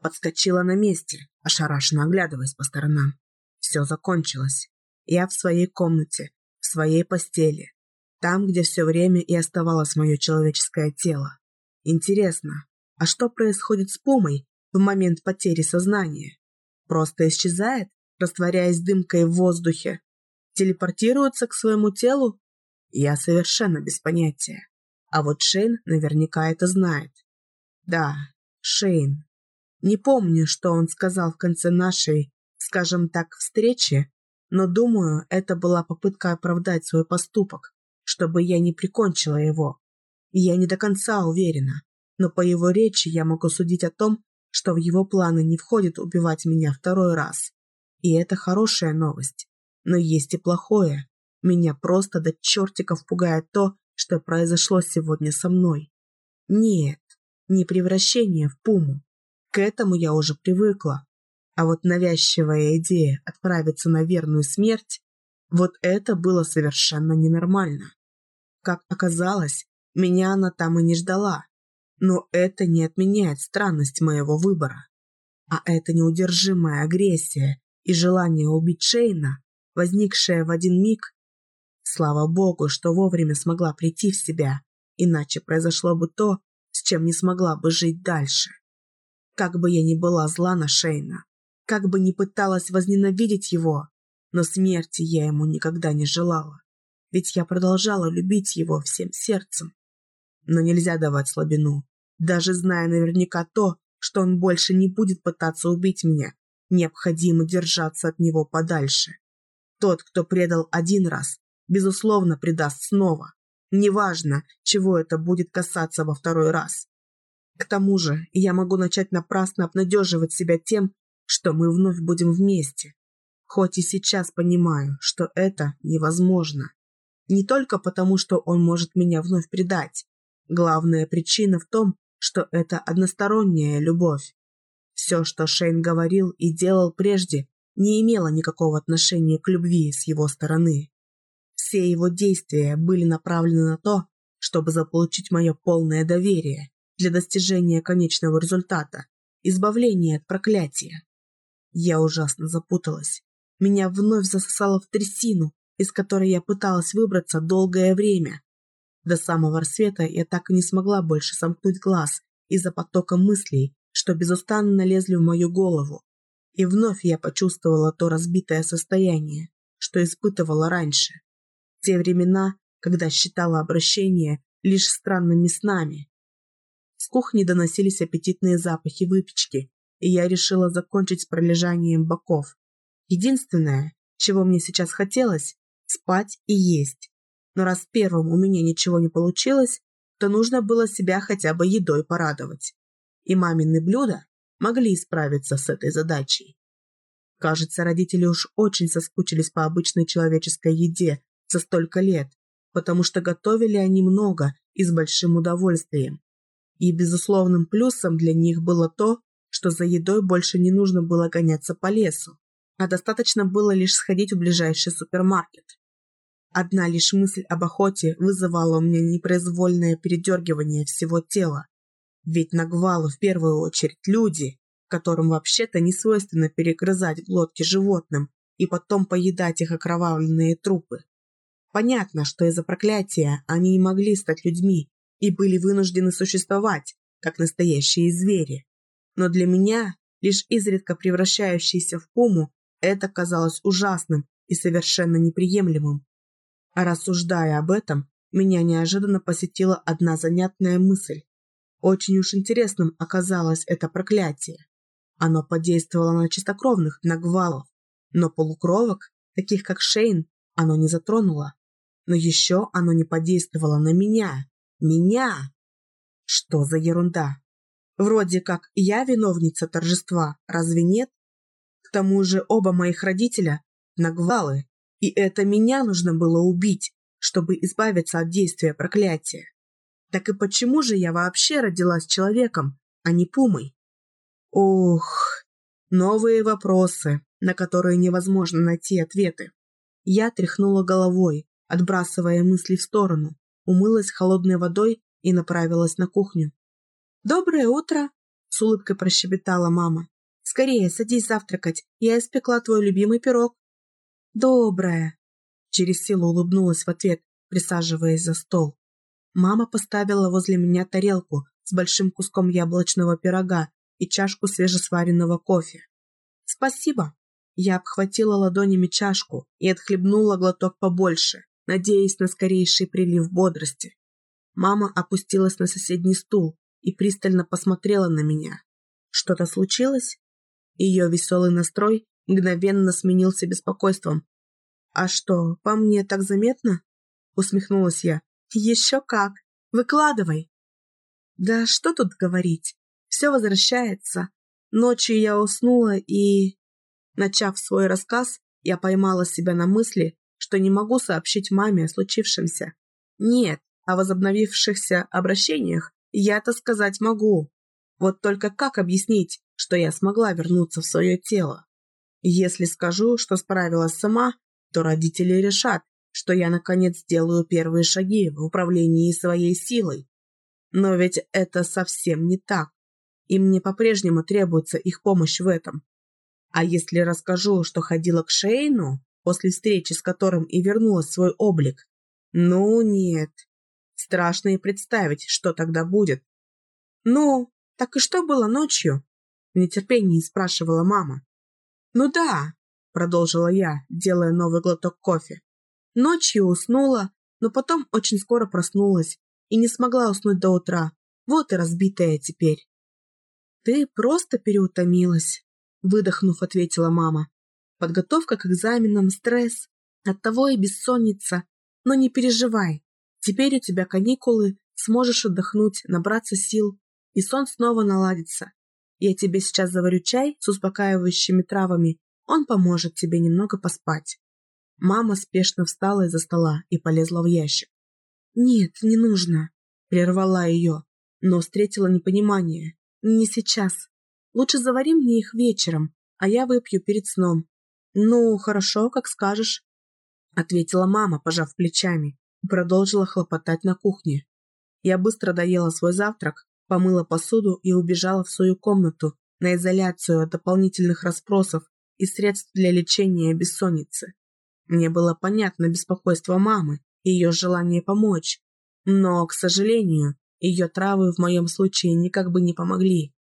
Подскочила на месте, ошарашенно оглядываясь по сторонам. Все закончилось. Я в своей комнате, в своей постели. Там, где все время и оставалось мое человеческое тело. Интересно, а что происходит с Пумой в момент потери сознания? Просто исчезает, растворяясь дымкой в воздухе? Телепортируется к своему телу? Я совершенно без понятия. А вот Шейн наверняка это знает. Да, Шейн. Не помню, что он сказал в конце нашей, скажем так, встречи, но думаю, это была попытка оправдать свой поступок, чтобы я не прикончила его. я не до конца уверена, но по его речи я могу судить о том, что в его планы не входит убивать меня второй раз. И это хорошая новость. Но есть и плохое. Меня просто до чертиков пугает то, что произошло сегодня со мной. Нет, не превращение в пуму. К этому я уже привыкла. А вот навязчивая идея отправиться на верную смерть, вот это было совершенно ненормально. Как оказалось, меня она там и не ждала. Но это не отменяет странность моего выбора. А эта неудержимая агрессия и желание убить Шейна, возникшее в один миг, слава богу, что вовремя смогла прийти в себя, иначе произошло бы то, с чем не смогла бы жить дальше. Как бы я ни была зла на Шейна, как бы ни пыталась возненавидеть его, но смерти я ему никогда не желала, ведь я продолжала любить его всем сердцем. Но нельзя давать слабину, даже зная наверняка то, что он больше не будет пытаться убить меня, необходимо держаться от него подальше. Тот, кто предал один раз, безусловно, предаст снова. Неважно, чего это будет касаться во второй раз. К тому же, я могу начать напрасно обнадеживать себя тем, что мы вновь будем вместе. Хоть и сейчас понимаю, что это невозможно. Не только потому, что он может меня вновь предать. Главная причина в том, что это односторонняя любовь. Все, что Шейн говорил и делал прежде, не имело никакого отношения к любви с его стороны. Все его действия были направлены на то, чтобы заполучить мое полное доверие для достижения конечного результата – избавления от проклятия. Я ужасно запуталась. Меня вновь засосало в трясину, из которой я пыталась выбраться долгое время, до самого рассвета я так и не смогла больше сомкнуть глаз из-за потока мыслей, что безустанно лезли в мою голову. И вновь я почувствовала то разбитое состояние, что испытывала раньше. Те времена, когда считала обращение лишь странными снами. С кухни доносились аппетитные запахи выпечки, и я решила закончить с пролежанием боков. Единственное, чего мне сейчас хотелось – спать и есть но раз первым у меня ничего не получилось, то нужно было себя хотя бы едой порадовать. И мамины блюда могли справиться с этой задачей. Кажется, родители уж очень соскучились по обычной человеческой еде за столько лет, потому что готовили они много и с большим удовольствием. И безусловным плюсом для них было то, что за едой больше не нужно было гоняться по лесу, а достаточно было лишь сходить в ближайший супермаркет. Одна лишь мысль об охоте вызывала у меня непроизвольное передергивание всего тела. Ведь нагвалы в первую очередь люди, которым вообще-то не свойственно перегрызать глотки животным и потом поедать их окровавленные трупы. Понятно, что из-за проклятия они не могли стать людьми и были вынуждены существовать, как настоящие звери. Но для меня, лишь изредка превращающийся в пуму, это казалось ужасным и совершенно неприемлемым. А рассуждая об этом, меня неожиданно посетила одна занятная мысль. Очень уж интересным оказалось это проклятие. Оно подействовало на чистокровных нагвалов, но полукровок, таких как Шейн, оно не затронуло. Но еще оно не подействовало на меня. Меня! Что за ерунда? Вроде как я виновница торжества, разве нет? К тому же оба моих родителя – нагвалы, и это меня нужно было убить, чтобы избавиться от действия проклятия. Так и почему же я вообще родилась человеком, а не пумой? Ох, новые вопросы, на которые невозможно найти ответы. Я тряхнула головой, отбрасывая мысли в сторону, умылась холодной водой и направилась на кухню. «Доброе утро!» С улыбкой прощебетала мама. «Скорее, садись завтракать. Я испекла твой любимый пирог». «Доброе!» Через силу улыбнулась в ответ, присаживаясь за стол. Мама поставила возле меня тарелку с большим куском яблочного пирога и чашку свежесваренного кофе. «Спасибо!» Я обхватила ладонями чашку и отхлебнула глоток побольше, надеясь на скорейший прилив бодрости. Мама опустилась на соседний стул и пристально посмотрела на меня. Что-то случилось? Ее веселый настрой мгновенно сменился беспокойством. «А что, по мне так заметно?» Усмехнулась я. «Еще как! Выкладывай!» «Да что тут говорить? Все возвращается. Ночью я уснула и...» Начав свой рассказ, я поймала себя на мысли, что не могу сообщить маме о случившемся. Нет, о возобновившихся обращениях я-то сказать могу. Вот только как объяснить, что я смогла вернуться в свое тело? Если скажу, что справилась сама, то родители решат, что я наконец сделаю первые шаги в управлении своей силой. Но ведь это совсем не так, и мне по-прежнему требуется их помощь в этом. А если расскажу, что ходила к Шейну, после встречи с которым и вернула свой облик? Ну нет, Страшно и представить, что тогда будет. «Ну, так и что было ночью?» В нетерпении спрашивала мама. «Ну да», — продолжила я, делая новый глоток кофе. Ночью уснула, но потом очень скоро проснулась и не смогла уснуть до утра. Вот и разбитая теперь. «Ты просто переутомилась», — выдохнув, ответила мама. «Подготовка к экзаменам, стресс, оттого и бессонница. Но не переживай, Теперь у тебя каникулы, сможешь отдохнуть, набраться сил, и сон снова наладится. Я тебе сейчас заварю чай с успокаивающими травами, он поможет тебе немного поспать. Мама спешно встала из-за стола и полезла в ящик. «Нет, не нужно», — прервала ее, но встретила непонимание. «Не сейчас. Лучше завари мне их вечером, а я выпью перед сном». «Ну, хорошо, как скажешь», — ответила мама, пожав плечами продолжила хлопотать на кухне. Я быстро доела свой завтрак, помыла посуду и убежала в свою комнату на изоляцию от дополнительных расспросов и средств для лечения бессонницы. Мне было понятно беспокойство мамы и ее желание помочь, но, к сожалению, ее травы в моем случае никак бы не помогли.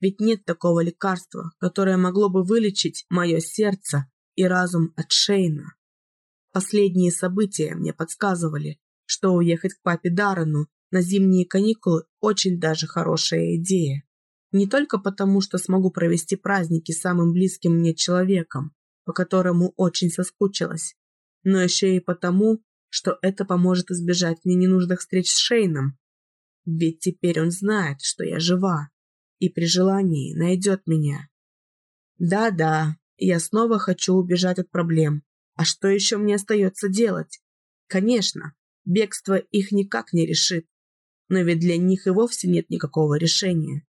Ведь нет такого лекарства, которое могло бы вылечить мое сердце и разум от Шейна. Последние события мне подсказывали, что уехать к папе Даррену на зимние каникулы очень даже хорошая идея. Не только потому, что смогу провести праздники с самым близким мне человеком, по которому очень соскучилась, но еще и потому, что это поможет избежать мне ненужных встреч с Шейном. Ведь теперь он знает, что я жива, и при желании найдет меня. Да-да, я снова хочу убежать от проблем, а что еще мне остается делать? Конечно, бегство их никак не решит. Но ведь для них и вовсе нет никакого решения.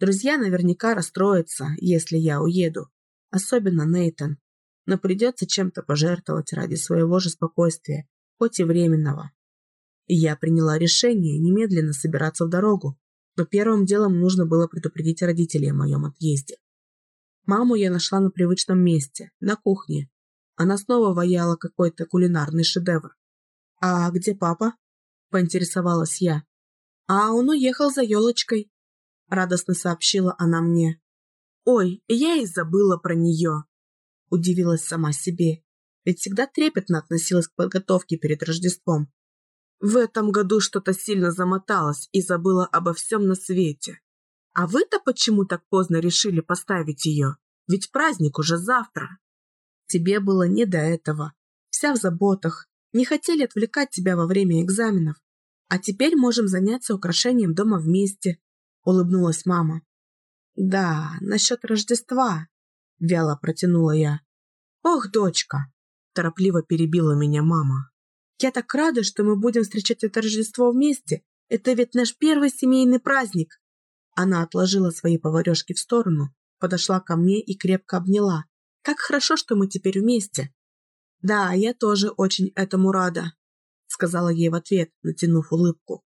Друзья наверняка расстроятся, если я уеду. Особенно Нейтан. Но придется чем-то пожертвовать ради своего же спокойствия, хоть и временного. Я приняла решение немедленно собираться в дорогу, но первым делом нужно было предупредить родителей о моем отъезде. Маму я нашла на привычном месте, на кухне, она снова ваяла какой-то кулинарный шедевр. «А где папа?» – поинтересовалась я. «А он уехал за елочкой», – радостно сообщила она мне. «Ой, я и забыла про нее», – удивилась сама себе, ведь всегда трепетно относилась к подготовке перед Рождеством. В этом году что-то сильно замоталось и забыла обо всем на свете. А вы-то почему так поздно решили поставить ее? Ведь праздник уже завтра. Тебе было не до этого. Вся в заботах. Не хотели отвлекать тебя во время экзаменов. А теперь можем заняться украшением дома вместе», — улыбнулась мама. «Да, насчет Рождества», — вяло протянула я. «Ох, дочка!» — торопливо перебила меня мама. «Я так рада, что мы будем встречать это Рождество вместе. Это ведь наш первый семейный праздник!» Она отложила свои поварешки в сторону, подошла ко мне и крепко обняла, как хорошо, что мы теперь вместе. Да, я тоже очень этому рада, сказала ей в ответ, натянув улыбку.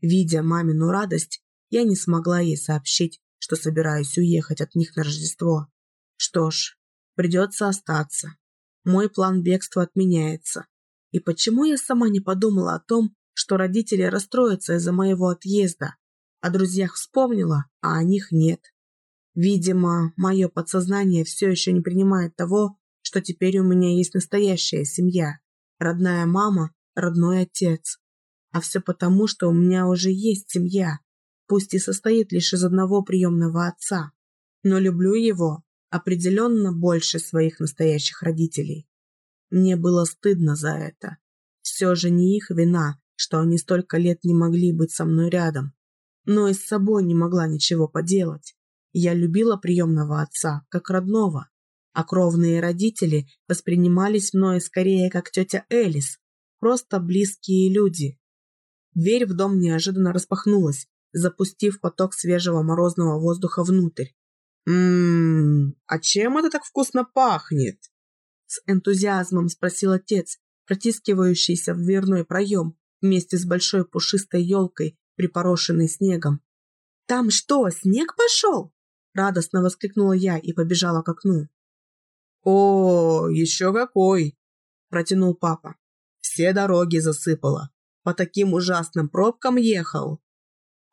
Видя мамину радость, я не смогла ей сообщить, что собираюсь уехать от них на Рождество. Что ж, придется остаться. Мой план бегства отменяется. И почему я сама не подумала о том, что родители расстроятся из-за моего отъезда? О друзьях вспомнила, а о них нет. Видимо, мое подсознание все еще не принимает того, что теперь у меня есть настоящая семья, родная мама, родной отец. А все потому, что у меня уже есть семья, пусть и состоит лишь из одного приемного отца. Но люблю его определенно больше своих настоящих родителей. Мне было стыдно за это. Все же не их вина, что они столько лет не могли быть со мной рядом. Но и с собой не могла ничего поделать. Я любила приемного отца, как родного, а кровные родители воспринимались мною скорее как тетя Элис, просто близкие люди. Дверь в дом неожиданно распахнулась, запустив поток свежего морозного воздуха внутрь. «Ммм, а чем это так вкусно пахнет?» С энтузиазмом спросил отец, протискивающийся в дверной проем вместе с большой пушистой елкой, припорошенной снегом. «Там что, снег пошел?» Радостно воскликнула я и побежала к окну. «О, еще какой!» – протянул папа. «Все дороги засыпало. По таким ужасным пробкам ехал».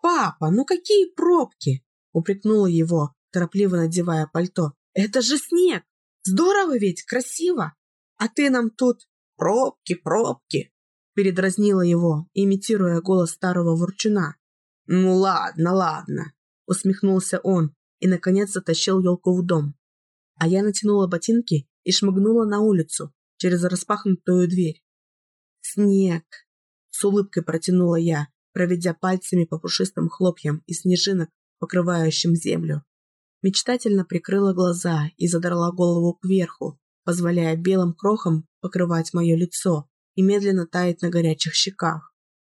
«Папа, ну какие пробки?» – упрекнула его, торопливо надевая пальто. «Это же снег! Здорово ведь, красиво! А ты нам тут пробки, пробки!» Передразнила его, имитируя голос старого ворчуна. «Ну ладно, ладно», — усмехнулся он, и, наконец, затащил елку в дом. А я натянула ботинки и шмыгнула на улицу через распахнутую дверь. «Снег!» — с улыбкой протянула я, проведя пальцами по пушистым хлопьям и снежинок, покрывающим землю. Мечтательно прикрыла глаза и задрала голову кверху, позволяя белым крохам покрывать мое лицо и медленно таять на горячих щеках.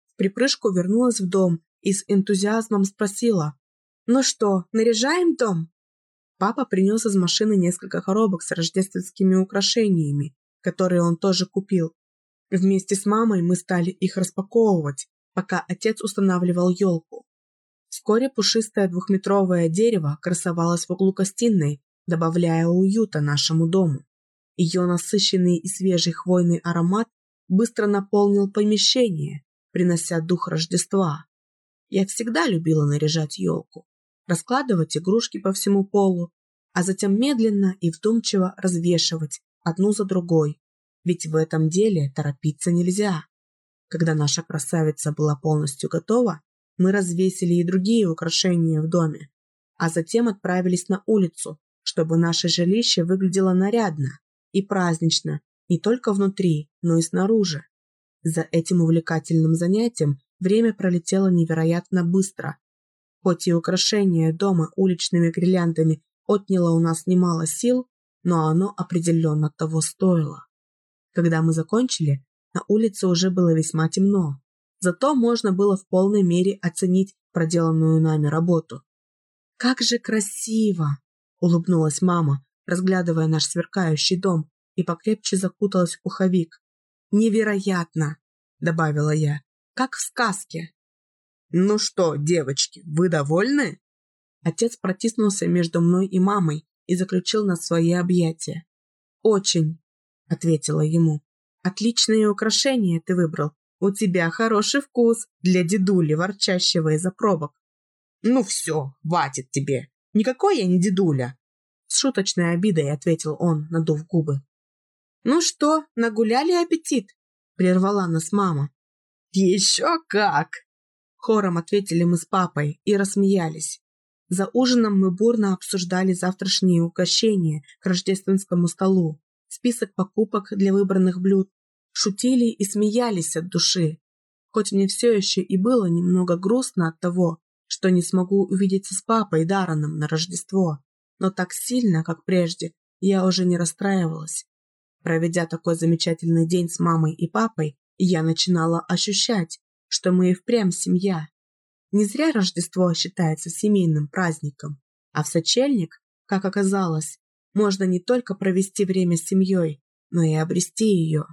В припрыжку вернулась в дом и с энтузиазмом спросила, «Ну что, наряжаем дом?» Папа принес из машины несколько коробок с рождественскими украшениями, которые он тоже купил. Вместе с мамой мы стали их распаковывать, пока отец устанавливал елку. Вскоре пушистое двухметровое дерево красовалось в углу гостиной, добавляя уюта нашему дому. Ее насыщенный и свежий хвойный аромат быстро наполнил помещение, принося дух Рождества. Я всегда любила наряжать елку раскладывать игрушки по всему полу, а затем медленно и вдумчиво развешивать одну за другой, ведь в этом деле торопиться нельзя. Когда наша красавица была полностью готова, мы развесили и другие украшения в доме, а затем отправились на улицу, чтобы наше жилище выглядело нарядно и празднично не только внутри, но и снаружи. За этим увлекательным занятием время пролетело невероятно быстро, Хоть и украшение дома уличными гирляндами отняло у нас немало сил, но оно определенно того стоило. Когда мы закончили, на улице уже было весьма темно, зато можно было в полной мере оценить проделанную нами работу. «Как же красиво!» – улыбнулась мама, разглядывая наш сверкающий дом, и покрепче закуталась в пуховик. «Невероятно!» – добавила я, – «как в сказке!» «Ну что, девочки, вы довольны?» Отец протиснулся между мной и мамой и заключил нас в свои объятия. «Очень», — ответила ему. «Отличные украшения ты выбрал. У тебя хороший вкус для дедули, ворчащего из-за пробок». «Ну все, хватит тебе. Никакой я не дедуля!» С шуточной обидой ответил он, надув губы. «Ну что, нагуляли аппетит?» Прервала нас мама. «Еще как!» Хором ответили мы с папой и рассмеялись. За ужином мы бурно обсуждали завтрашние угощения к рождественскому столу, список покупок для выбранных блюд, шутили и смеялись от души. Хоть мне все еще и было немного грустно от того, что не смогу увидеться с папой Дараном на Рождество, но так сильно, как прежде, я уже не расстраивалась. Проведя такой замечательный день с мамой и папой, я начинала ощущать, что мы и впрямь семья. Не зря Рождество считается семейным праздником, а в сочельник, как оказалось, можно не только провести время с семьей, но и обрести ее.